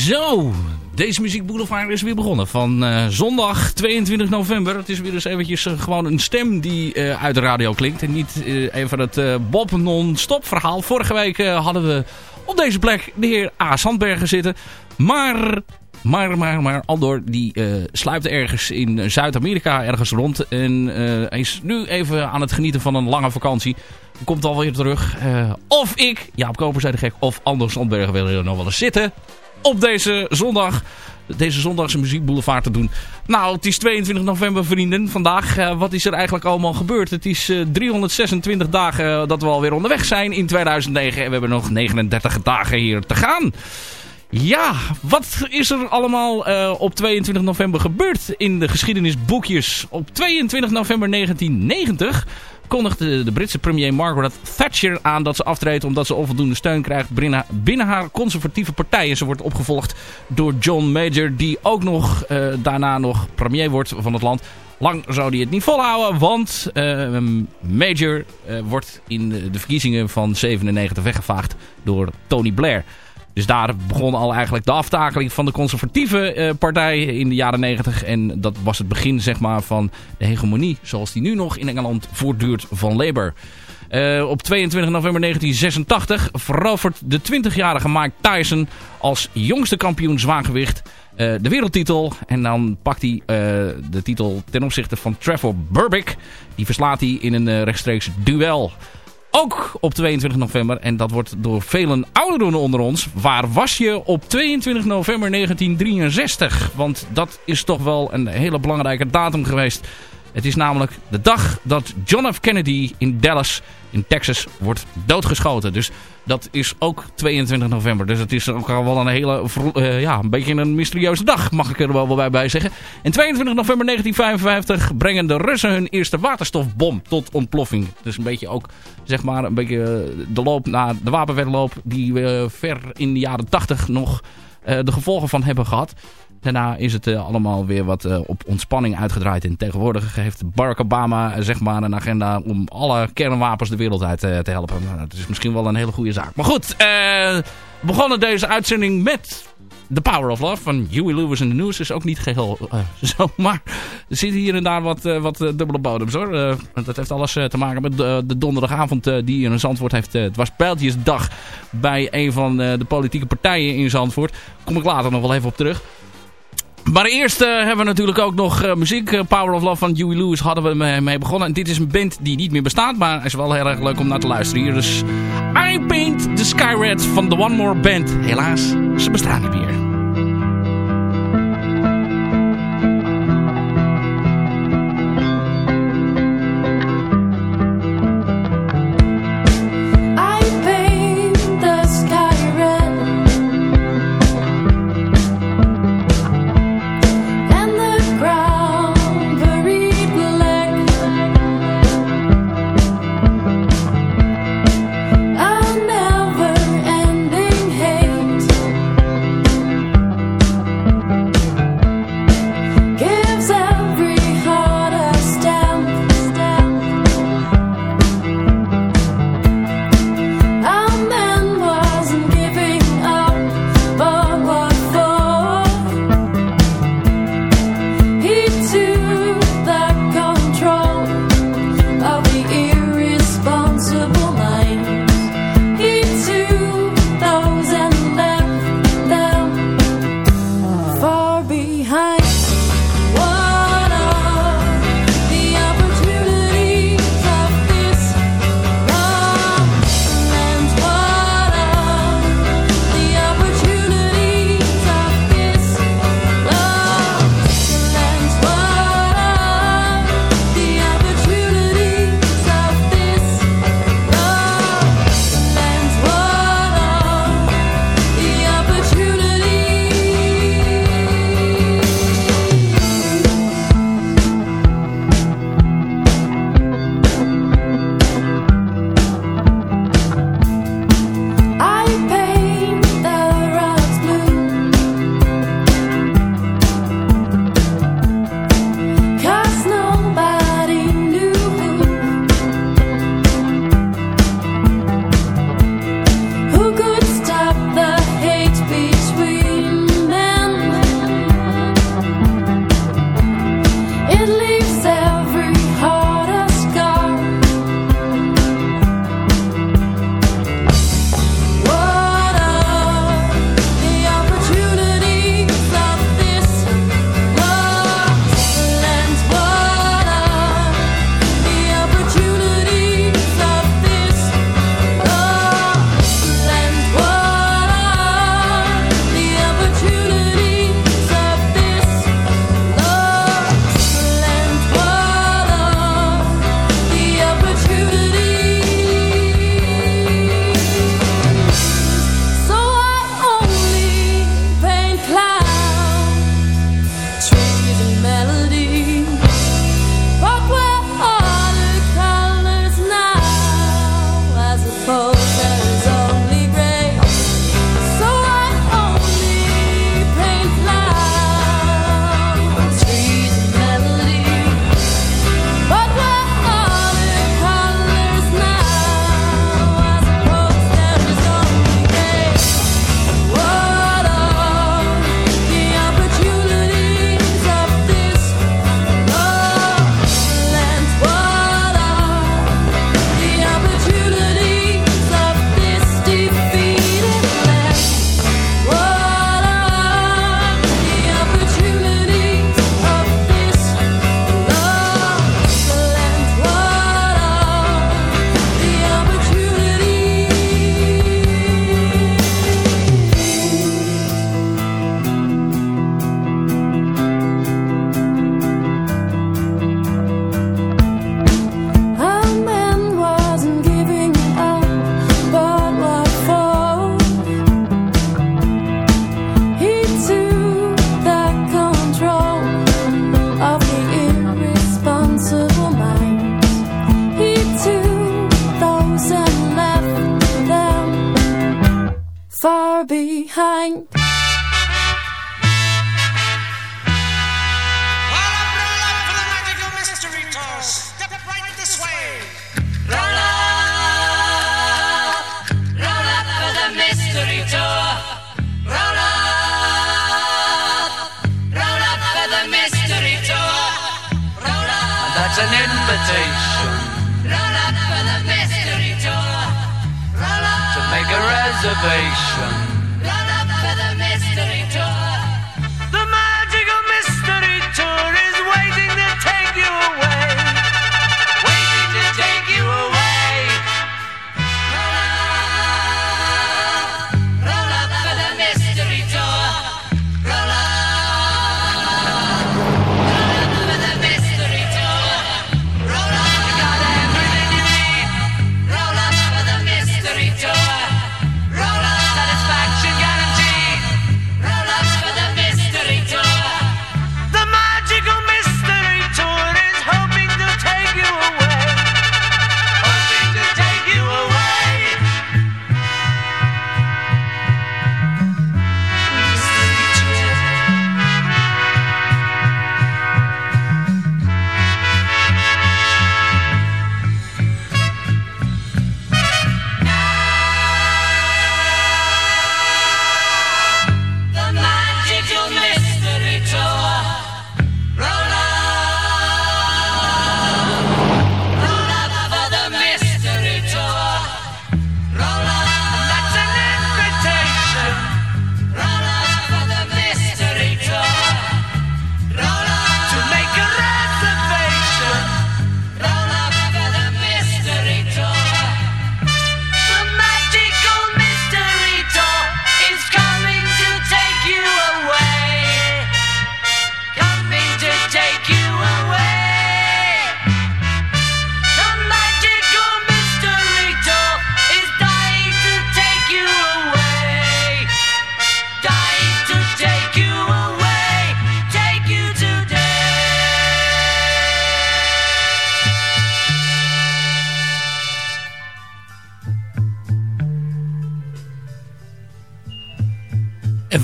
Zo, deze muziekboulevard is weer begonnen van uh, zondag 22 november. Het is weer eens eventjes uh, gewoon een stem die uh, uit de radio klinkt. En niet even het Bob non-stop verhaal. Vorige week hadden we op deze plek de heer A. Sandbergen zitten. Maar, maar, maar, maar Andor die sluipt ergens in Zuid-Amerika ergens rond. En hij is nu even aan het genieten van een lange vakantie. Komt alweer terug. of ik, Jaap Koper zei de gek, of Anders Sandbergen wil er nog wel eens zitten op deze zondag. Deze zondagse muziekboulevard te doen. Nou, het is 22 november, vrienden. Vandaag, uh, wat is er eigenlijk allemaal gebeurd? Het is uh, 326 dagen dat we alweer onderweg zijn in 2009. En we hebben nog 39 dagen hier te gaan. Ja, wat is er allemaal op 22 november gebeurd in de geschiedenisboekjes? Op 22 november 1990 kondigde de Britse premier Margaret Thatcher aan dat ze aftreedt omdat ze onvoldoende steun krijgt binnen haar conservatieve partij. En ze wordt opgevolgd door John Major die ook nog uh, daarna nog premier wordt van het land. Lang zou hij het niet volhouden, want uh, Major uh, wordt in de verkiezingen van 97 weggevaagd door Tony Blair. Dus daar begon al eigenlijk de aftakeling van de conservatieve uh, partij in de jaren 90. En dat was het begin zeg maar, van de hegemonie zoals die nu nog in Engeland voortduurt van Labour. Uh, op 22 november 1986 verovert de 20-jarige Mike Tyson als jongste kampioen zwaargewicht uh, de wereldtitel. En dan pakt hij de titel ten opzichte van Trevor Burbick. Die verslaat hij in een rechtstreeks duel. Ook op 22 november, en dat wordt door velen ouderen onder ons. Waar was je op 22 november 1963? Want dat is toch wel een hele belangrijke datum geweest. Het is namelijk de dag dat John F. Kennedy in Dallas in Texas wordt doodgeschoten. Dus dat is ook 22 november. Dus het is ook wel een hele, uh, ja, een beetje een mysterieuze dag, mag ik er wel bij, bij zeggen. En 22 november 1955 brengen de Russen hun eerste waterstofbom tot ontploffing. Dus een beetje ook, zeg maar, een beetje de loop naar de wapenwedloop die we ver in de jaren 80 nog de gevolgen van hebben gehad. Daarna is het uh, allemaal weer wat uh, op ontspanning uitgedraaid. En tegenwoordig heeft Barack Obama zeg maar een agenda om alle kernwapens de wereld uit te helpen. Nou, dat is misschien wel een hele goede zaak. Maar goed, we begonnen deze uitzending met The Power of Love van Huey Lewis in the News. Is ook niet geheel zo, maar er zit hier en daar wat, wat dubbele bodems hoor. dat heeft alles te maken met de, de donderdagavond die in Zandvoort heeft. het was Pijltjesdag bij een van de politieke partijen in Zandvoort. Kom ik later nog wel even op terug. Maar eerst uh, hebben we natuurlijk ook nog uh, muziek. Uh, Power of Love van Huey Lewis hadden we mee, mee, begonnen. En dit is een band die niet meer bestaat, maar is wel heel erg leuk om naar te luisteren. Hier dus I Paint the Sky Red van The One More Band. Helaas, ze bestaan niet meer.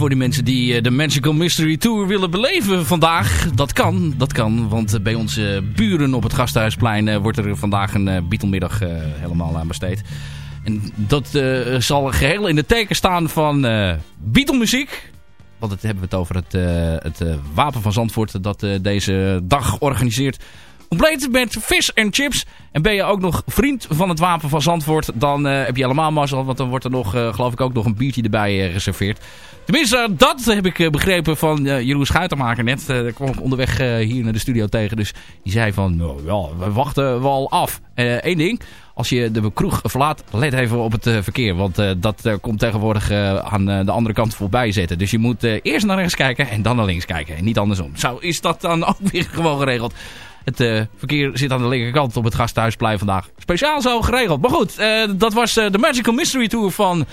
Voor die mensen die eh, de Magical Mystery Tour willen beleven vandaag, dat kan, dat kan. Want eh, bij onze buren op het Gasthuisplein eh, wordt er vandaag een uh, Beatle-middag eh, helemaal aan besteed. En dat eh, zal geheel in de teken staan van eh Beatle-muziek. Want het hebben we het over het, eh, het eh, Wapen van Zandvoort dat eh, deze dag organiseert. Compleet met vis en chips. En ben je ook nog vriend van het Wapen van Zandvoort, dan eh, heb je helemaal mazzel. Want dan wordt er nog, eh, geloof ik, ook nog een biertje erbij eh, geserveerd. Tenminste, dat heb ik begrepen van Jeroen Schuitenmaker net. Daar kwam ik onderweg hier naar de studio tegen. Dus die zei van, nou ja, we wachten wel af. Eén ding, als je de kroeg verlaat, let even op het verkeer. Want dat komt tegenwoordig aan de andere kant voorbij zitten. Dus je moet eerst naar rechts kijken en dan naar links kijken. En niet andersom. Zo is dat dan ook weer gewoon geregeld. Het eh, verkeer zit aan de linkerkant op het gasthuisplein vandaag. Speciaal zo geregeld. Maar goed, eh, dat was eh, de Magical Mystery Tour van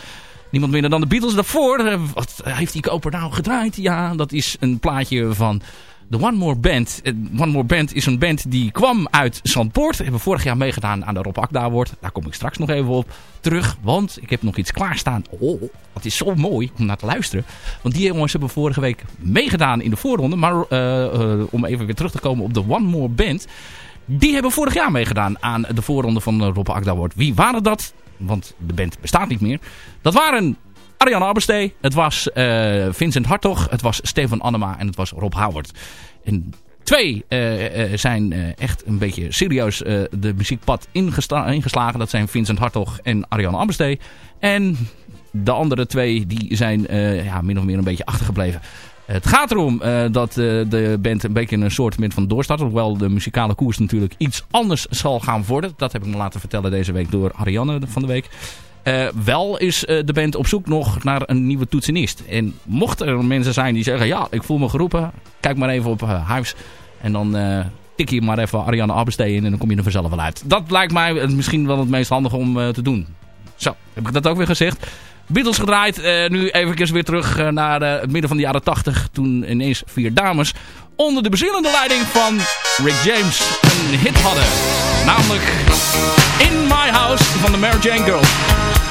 niemand minder dan de Beatles. Daarvoor, wat heeft die koper nou gedraaid? Ja, dat is een plaatje van de One More Band. Eh, One More Band is een band die kwam uit Zandpoort. Hebben vorig jaar meegedaan aan de Rob Akda Award. Daar kom ik straks nog even op terug. Want ik heb nog iets klaarstaan. Oh, dat is zo mooi om naar te luisteren. Want die jongens hebben vorige week meegedaan in de voorronde. Maar eh, eh, om even weer terug te komen op de One More Band. Die hebben vorig jaar meegedaan aan de voorronde van de Rob Akda Award. Wie waren dat? Want de band bestaat niet meer. Dat waren Ariane Abbestee, het was eh, Vincent Hartog, het was Stefan Annema en het was Rob Howard. En twee eh, eh, zijn echt een beetje serieus de muziekpad ingeslagen. Dat zijn Vincent Hartog en Ariane Abbestee. En de andere twee die zijn ja, min of meer een beetje achtergebleven. Het gaat erom dat de band een beetje een soort van doorstart. Hoewel de muzikale koers natuurlijk iets anders zal gaan worden. Dat heb ik me laten vertellen deze week door Ariane van de week. Eh, wel is eh, de band op zoek nog naar een nieuwe toetsenist. En mochten er mensen zijn die zeggen... ja, ik voel me geroepen. Kijk maar even op uh, Huis. En dan eh, tik je maar even Ariane Abbestee in... en dan kom je er vanzelf wel uit. Dat lijkt mij misschien wel het meest handig om eh, te doen. Zo, heb ik dat ook weer gezegd. Beatles gedraaid. Eh, nu even weer terug eh, naar eh, het midden van de jaren 80. Toen ineens vier dames onder de bezielende leiding van Rick James een hit hadden. Namelijk In My House van de Mary Jane Girls.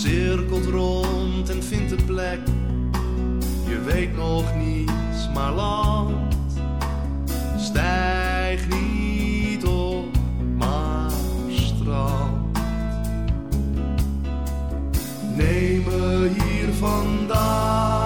Cirkelt rond en vindt een plek, je weet nog niets, maar land. Stijg niet op, maar strand. Neem me hier vandaan,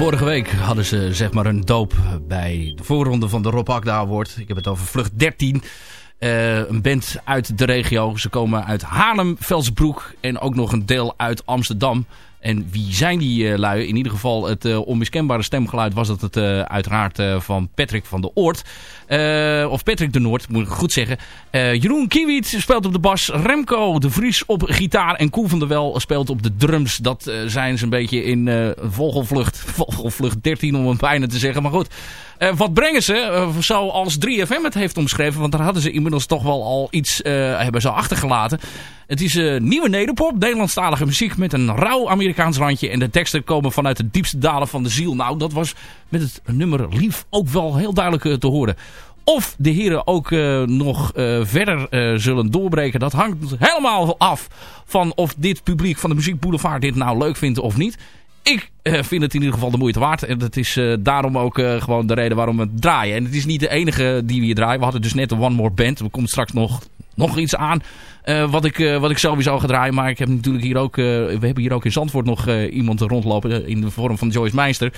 Vorige week hadden ze zeg maar een doop bij de voorronde van de Rob Akda Award. Ik heb het over Vlucht 13. Eh, een band uit de regio. Ze komen uit Haarlem, Velsenbroek en ook nog een deel uit Amsterdam. En wie zijn die eh, lui? In ieder geval het eh, onmiskenbare stemgeluid was dat het eh, uiteraard van Patrick van de Oort. Of Patrick de Noord, moet ik goed zeggen. Jeroen Kiewiet speelt op de bas. Remco de Vries op gitaar. En Koen van der Wel speelt op de drums. Dat zijn ze een beetje in vogelvlucht, vogelvlucht 13 om het bijna te zeggen. Maar goed, eh, wat brengen ze? Eh, zoals 3FM het heeft omschreven. Want daar hadden ze inmiddels toch wel al iets eh, hebben ze achtergelaten. Het is nieuwe nederpop, Nederlandstalige muziek met een rauw Amerikaans randje. En de teksten komen vanuit de diepste dalen van de ziel. Nou, dat was met het nummer Lief ook wel heel duidelijk te horen. Of de heren ook nog verder zullen doorbreken. Dat hangt helemaal af van of dit publiek van de Muziek Boulevard dit nou leuk vindt of niet. Ik eh, vind het in ieder geval de moeite waard. En dat is eh, daarom ook eh, gewoon de reden waarom we draaien. En het is niet de enige die we hier draaien. We hadden dus net de One More Band. Er komt straks nog, nog iets aan wat, ik, wat ik sowieso ga draaien. Maar ik heb natuurlijk hier ook, we hebben hier ook in Zandvoort nog iemand rondlopen in de vorm van Joyce Meister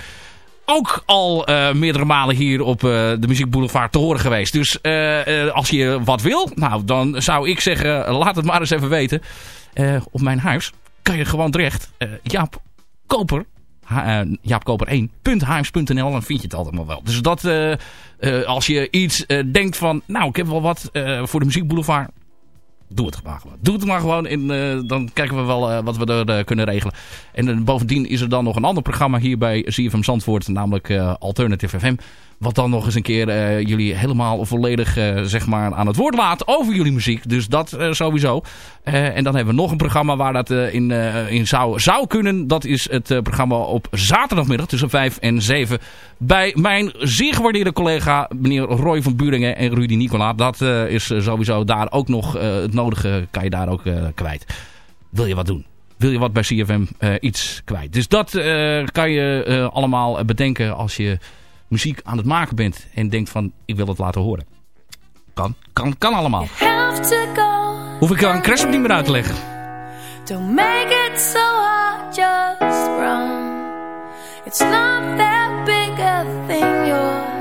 ook al meerdere malen hier op de Muziek Boulevard te horen geweest. Dus als je wat wil, nou dan zou ik zeggen, laat het maar eens even weten. Op mijn huis kan je gewoon terecht. Jaap Koper, ha, eh, jaapkoper1.huis.nl, dan vind je het allemaal wel. Dus dat, eh, eh, als je iets denkt van, nou ik heb wel wat voor de Muziek Boulevard. Doe het maar gewoon. Doe het maar gewoon en eh, dan kijken we wel eh, wat we er eh, kunnen regelen. En bovendien is er dan nog een ander programma hier bij CFM Zandvoort, namelijk Alternative FM. Wat dan nog eens een keer jullie helemaal volledig zeg maar aan het woord laat over jullie muziek. Dus dat sowieso. En dan hebben we nog een programma waar dat in, in zou, zou kunnen. Dat is het programma op zaterdagmiddag tussen 5 en 7. Bij mijn zeer gewaardeerde collega meneer Roy van Buringen en Rudy Nicola. Dat is sowieso daar ook nog het nodige kan je daar ook eh, kwijt. Wil je wat doen? Wil je wat bij CFM eh, iets kwijt? Dus dat eh, kan je allemaal bedenken als je muziek aan het maken bent. En denkt van ik wil het laten horen. Kan, kan, kan allemaal. Hoef ik aan Crash niet meer uit te leggen. Don't make it so hard, just run. It's not that big a thing, you're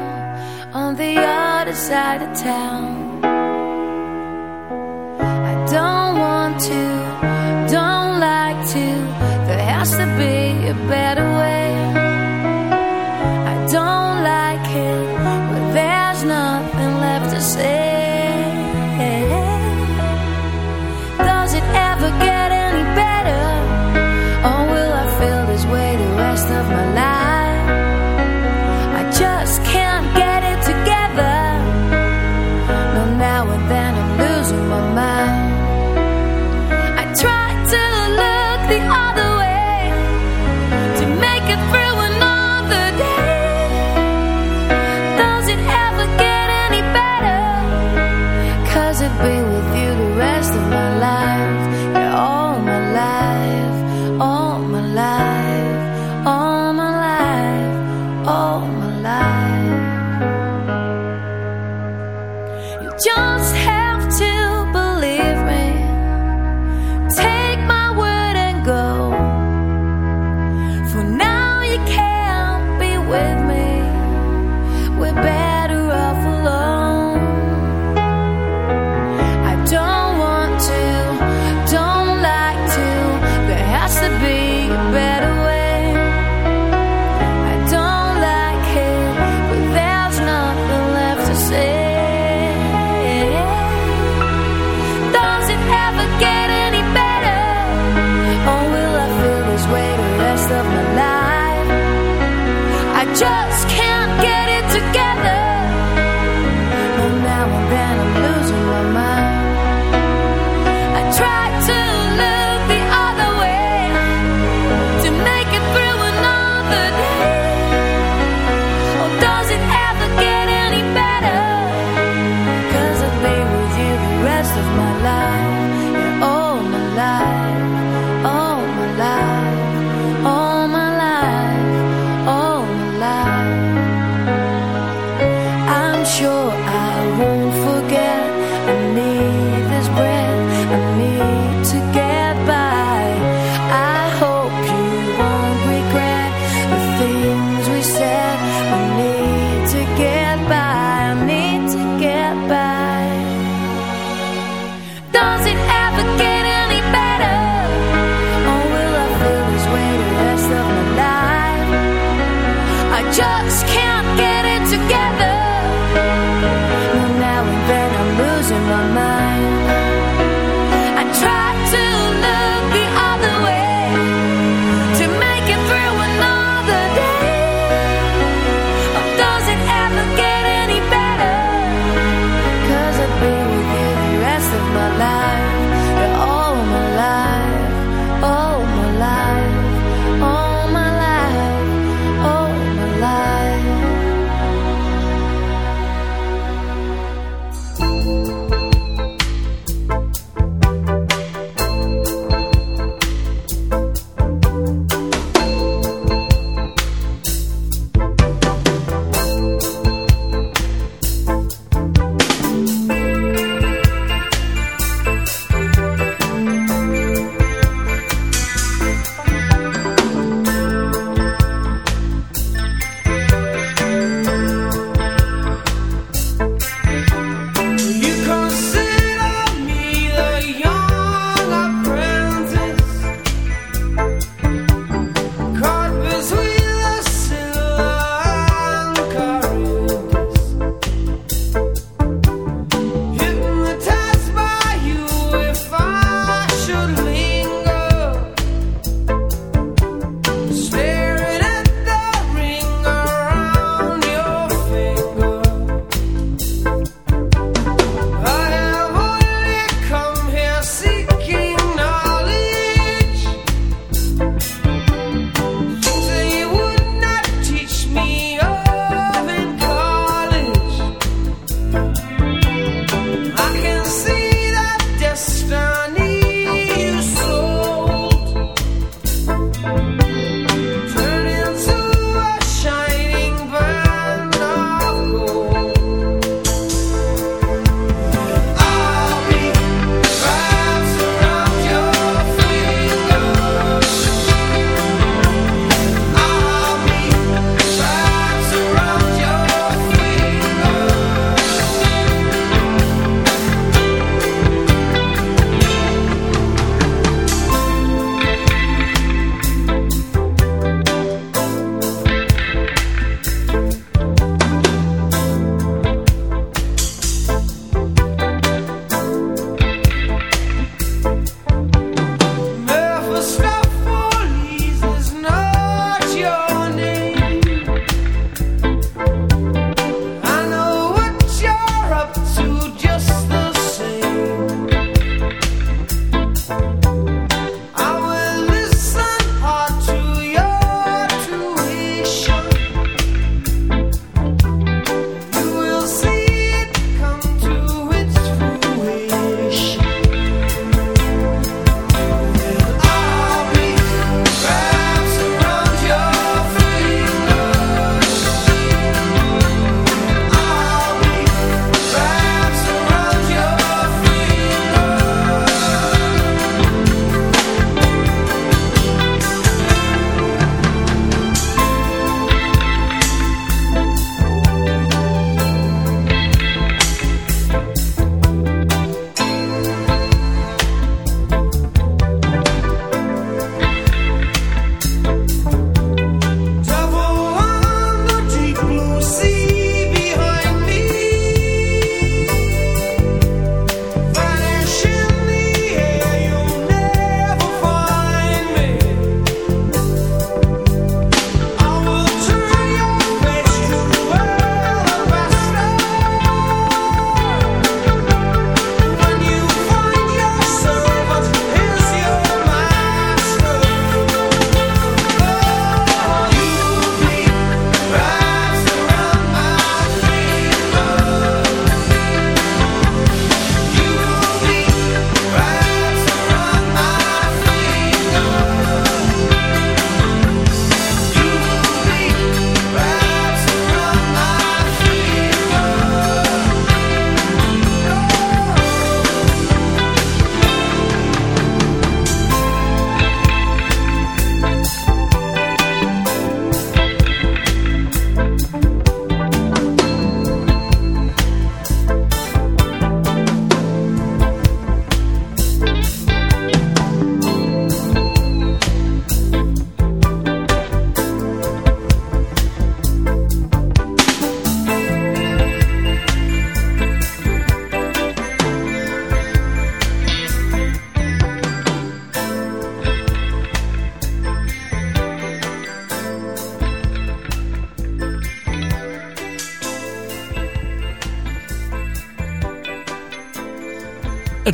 on the other side of town. Don't want to, don't like to, there has to be a better way.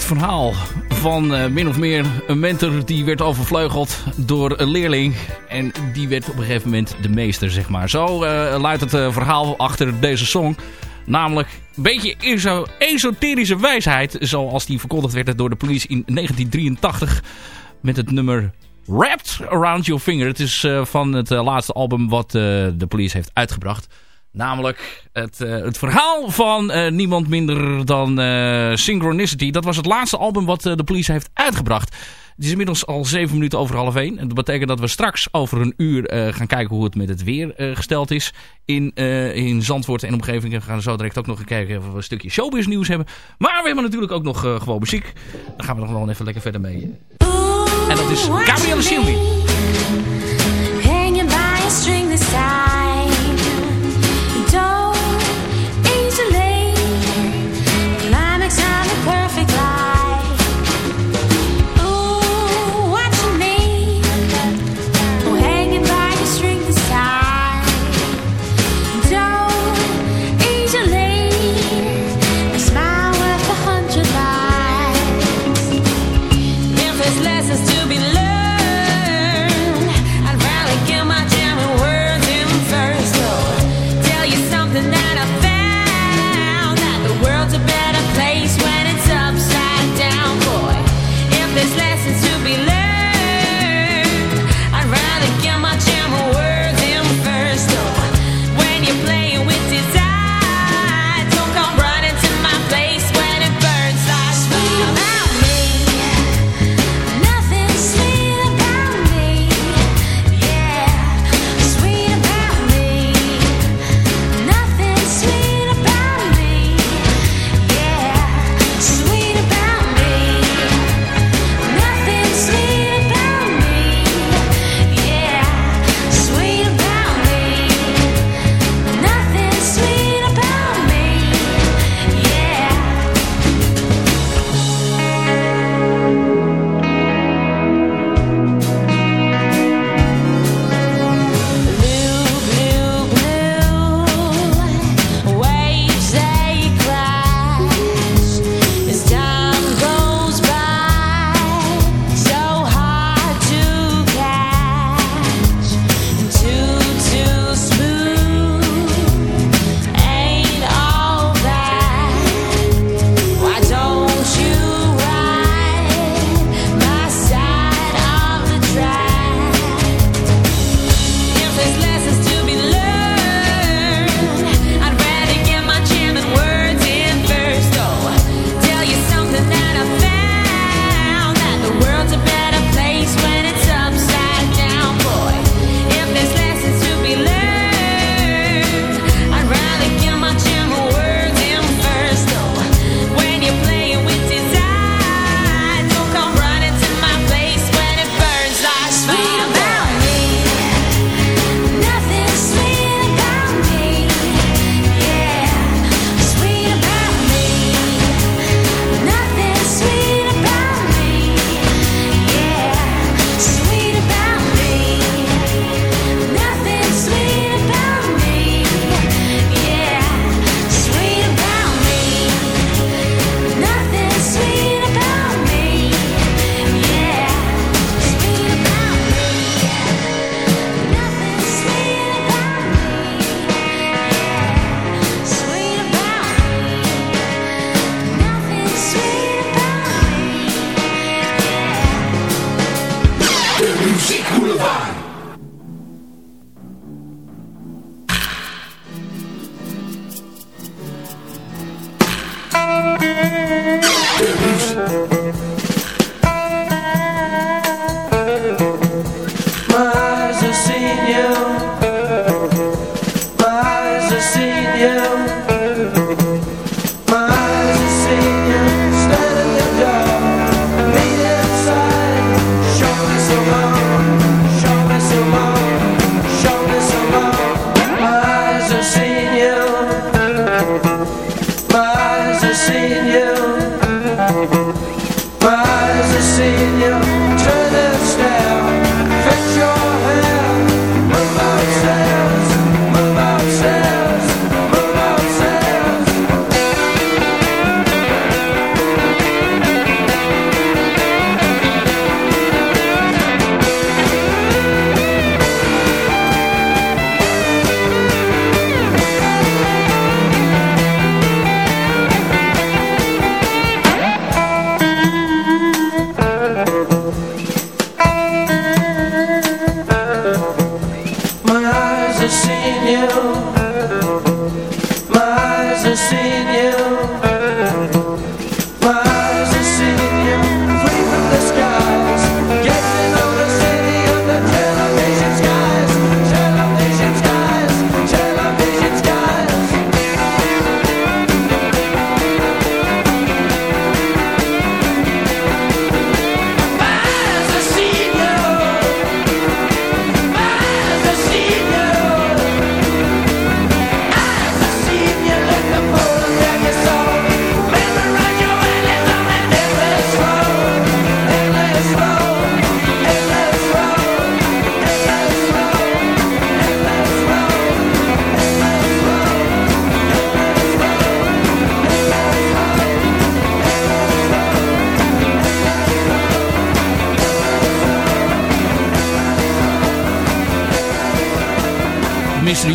verhaal van eh, min of meer een mentor die werd overvleugeld door een leerling. En die werd op een gegeven moment de meester, zeg maar. Zo uh, luidt het eh, verhaal achter deze song. Namelijk een beetje esoterische wijsheid, zoals die verkondigd werd door de police in 1983. Met het nummer Wrapped Around Your Finger. Het is van het laatste album wat de police heeft uitgebracht. Namelijk het, eh, het verhaal van eh, niemand minder dan eh, Synchronicity. Dat was het laatste album wat de police heeft uitgebracht. Het is inmiddels al zeven minuten over half één. En dat betekent dat we straks over een uur gaan kijken hoe het met het weer gesteld is in, uh, in Zandvoort en omgeving. En we gaan zo direct ook nog kijken of we een stukje showbiz nieuws hebben. Maar we hebben natuurlijk ook nog gewoon muziek. Dan gaan we nog wel even lekker verder mee. En dat is Gabrielle Silvi.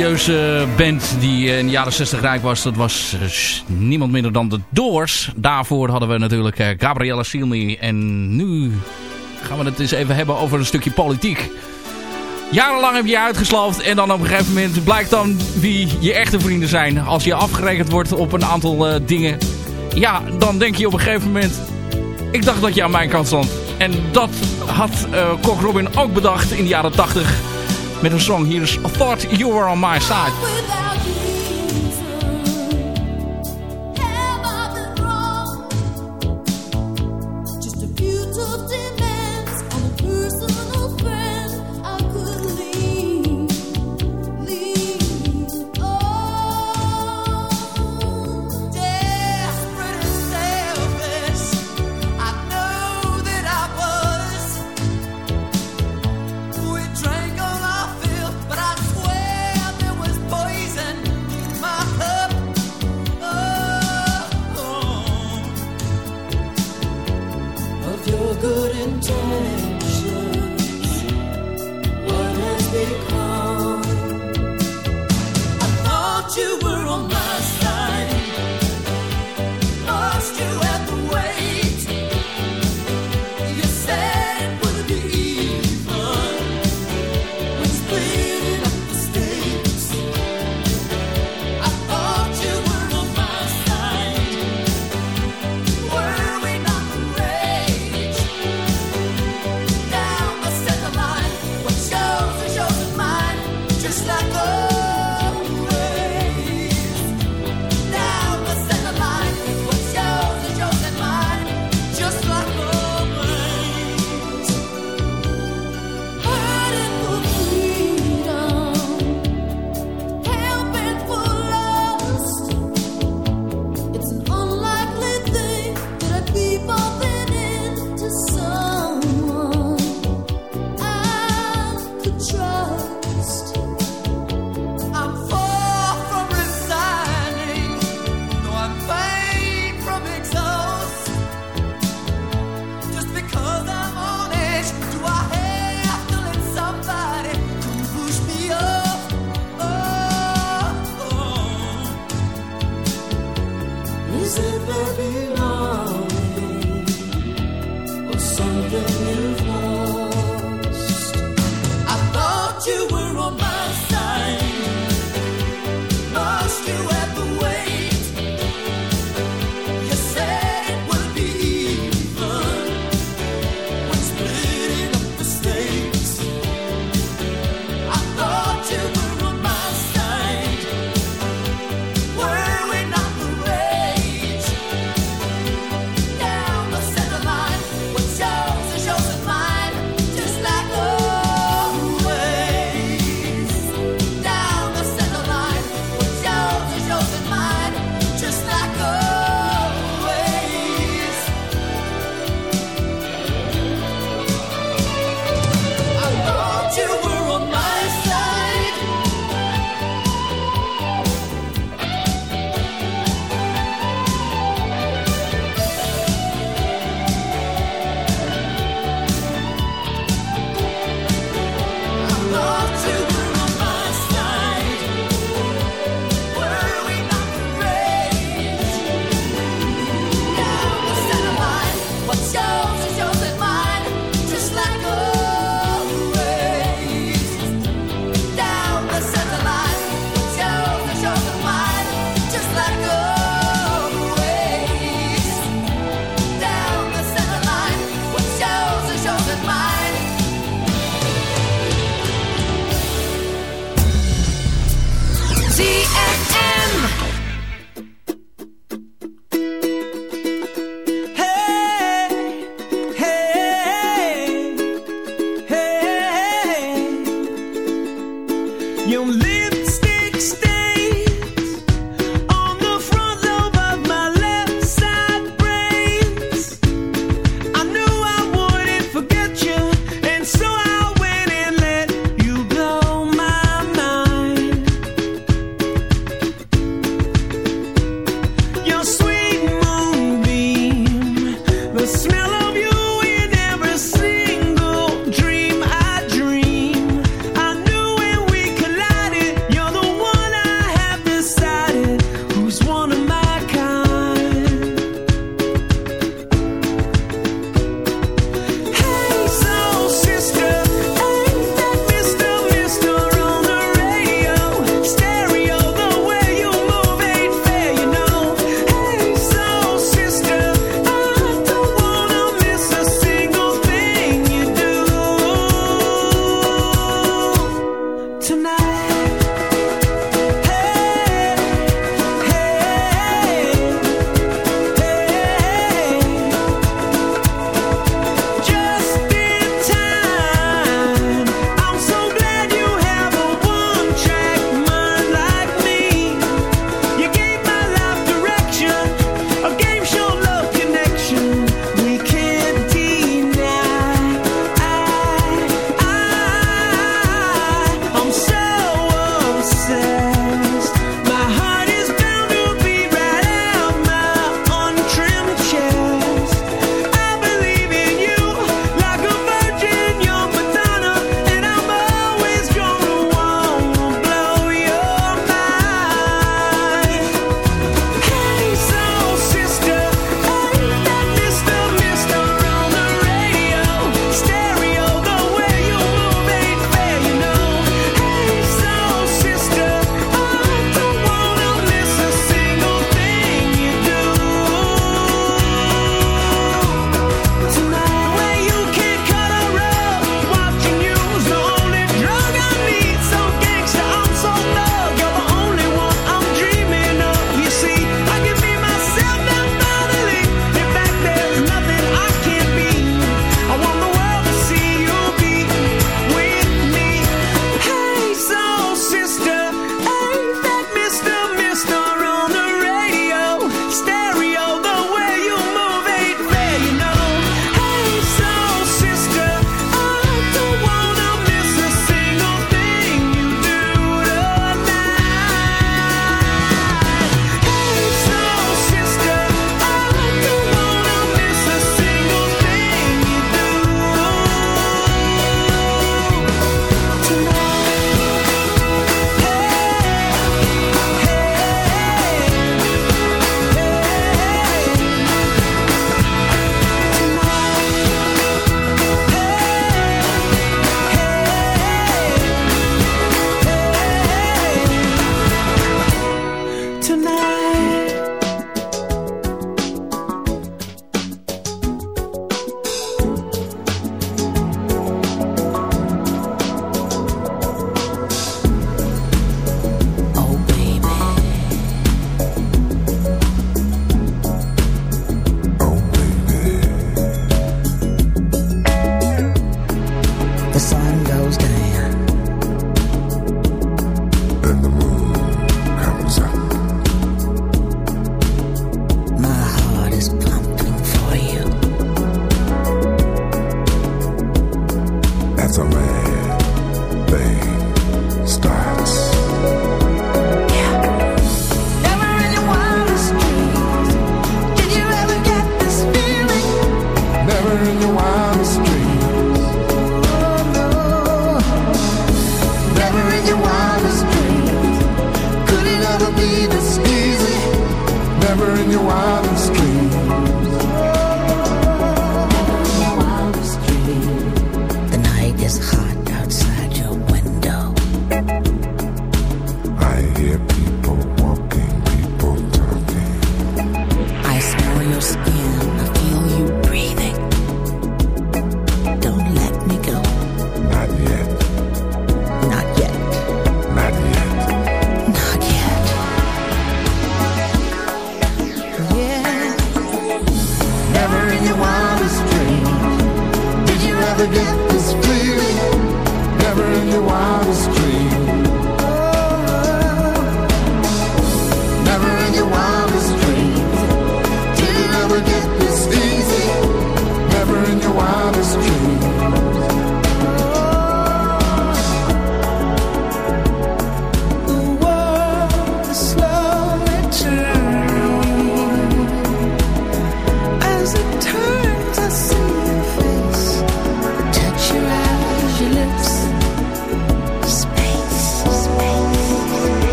serieuze band die in de jaren 60 rijk was. Dat was eh, niemand minder dan de Doors. Daarvoor hadden we natuurlijk eh, Gabriella Silmi. En nu gaan we het eens even hebben over een stukje politiek. Jarenlang heb je uitgesloofd en dan op een gegeven moment blijkt dan wie je echte vrienden zijn. Als je afgerekend wordt op een aantal eh, dingen, ja, dan denk je op een gegeven moment... Ik dacht dat je aan mijn kant stond. En dat had uh, Robin ook bedacht in de jaren 80 Met een song hier is Thought You Were On My Side.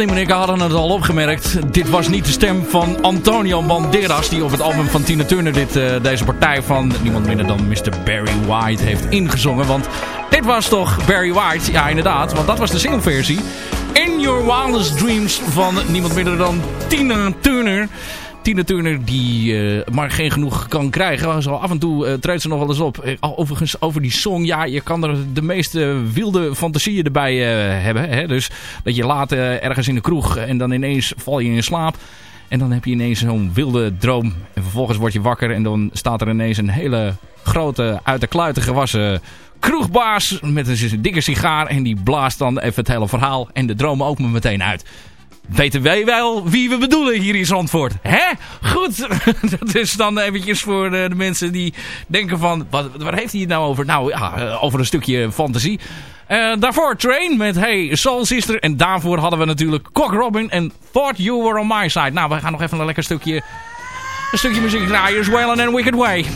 De slimmerikken hadden het al opgemerkt. Dit was niet de stem van Antonio Banderas... die op het album van Tina Turner dit, eh, deze partij van niemand minder dan Mr. Barry White heeft ingezongen. Want dit was toch Barry White? Ja, inderdaad. Want dat was de singleversie. In Your Wildest Dreams van niemand minder dan Tina Turner. Tina Turner die eh, maar geen genoeg kan krijgen. Zo af en toe eh, treedt ze nog wel eens op. Eh, overigens over die song. Ja, je kan er de meeste wilde fantasieën erbij hebben. Hè? Dus dat je laat ergens in de kroeg en dan ineens val je in slaap. En dan heb je ineens zo'n wilde droom. En vervolgens word je wakker en dan staat er ineens een hele grote uit de kluiten gewassen kroegbaas met een dikke sigaar. En die blaast dan even het hele verhaal en de droom ook meteen uit weten wij wel wie we bedoelen hier in Zandvoort. Hè? Goed. Dat is dan eventjes voor de, mensen die denken van... Wat, waar heeft hij het nou over? Nou ja, eh, over een stukje fantasie. Eh, daarvoor Train met Hey Soul Sister. En daarvoor hadden we natuurlijk Cock Robin en Thought You Were On My Side. Nou, we gaan nog even een lekker stukje, een stukje muziek draaien. Swellen and Wicked Way.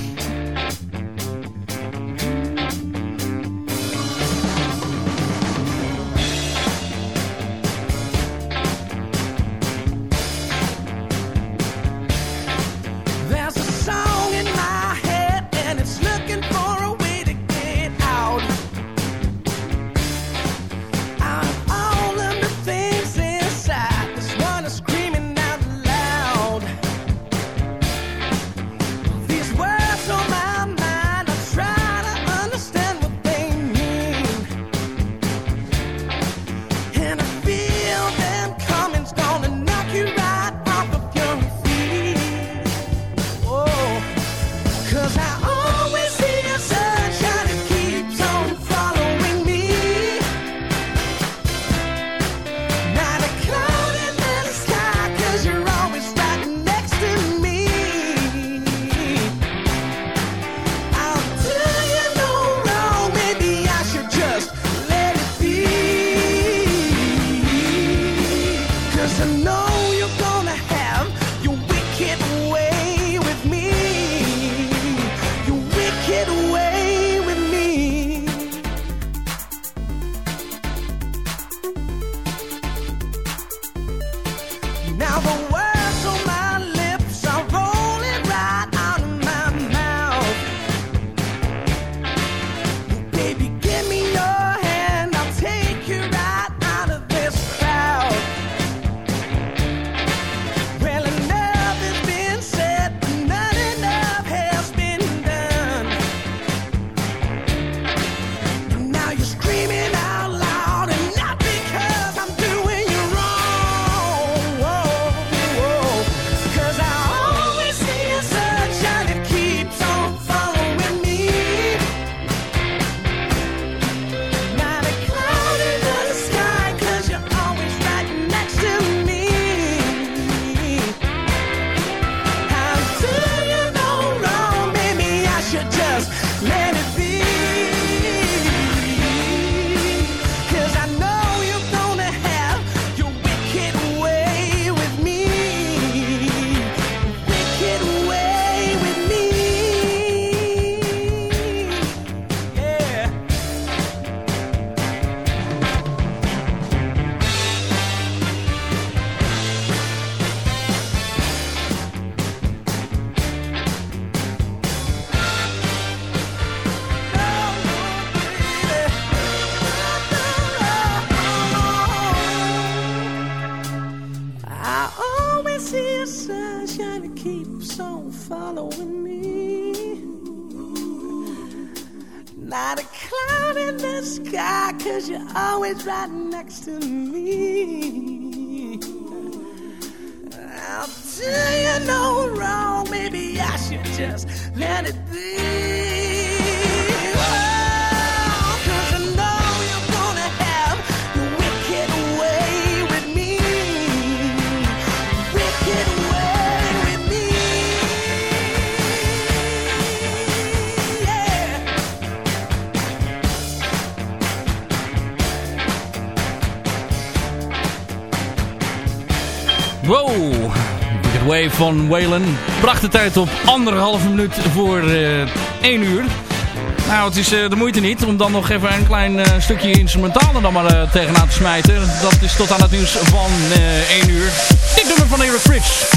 Right next to me. Van Waylon. Bracht de tijd op anderhalve minuut voor eh 1 uur. Nou, het is eh, de moeite niet om dan nog even een klein eh, stukje instrumentaal er dan maar tegenaan te smijten. Dat is tot aan het nieuws van 1 uur. Dit nummer van Eric Fritz.